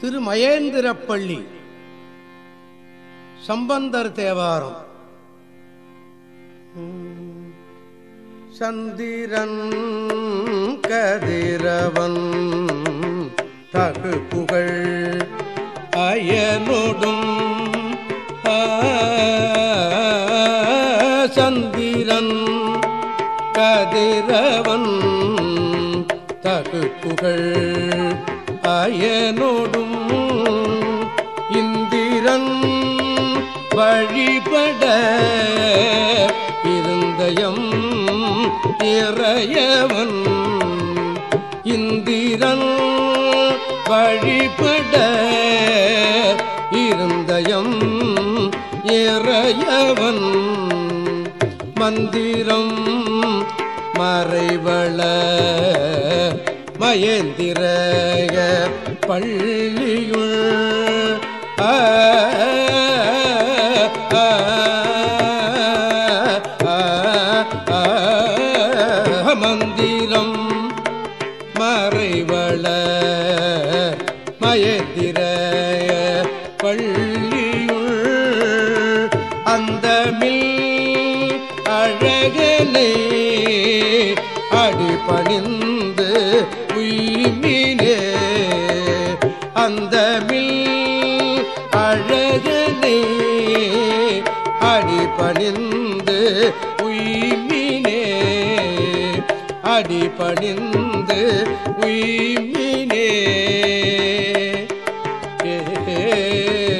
திரு திருமயேந்திரப்பள்ளி சம்பந்தர் தேவாரம். சந்திரன் கதிரவன் தகு புகழ் அயனொடும் சந்திரன் கதிரவன் தகு புகழ் அயனோடும் இந்திரன் வழிபட இருந்தயம் இறையவன். இந்திரன் வழிபட இருந்தயம் இறையவன். மந்திரம் மறைவள மயந்திரக பள்ளியுள் ஆ, மந்திரம் மறைவள மயந்திர பள்ளியுள் அந்த மில் அழகனை அடிபணிந்து மீனே அந்த மில் அழகனே அடி பணிந்து உய்மினே அடி பணிந்து உய்மினே. ஏ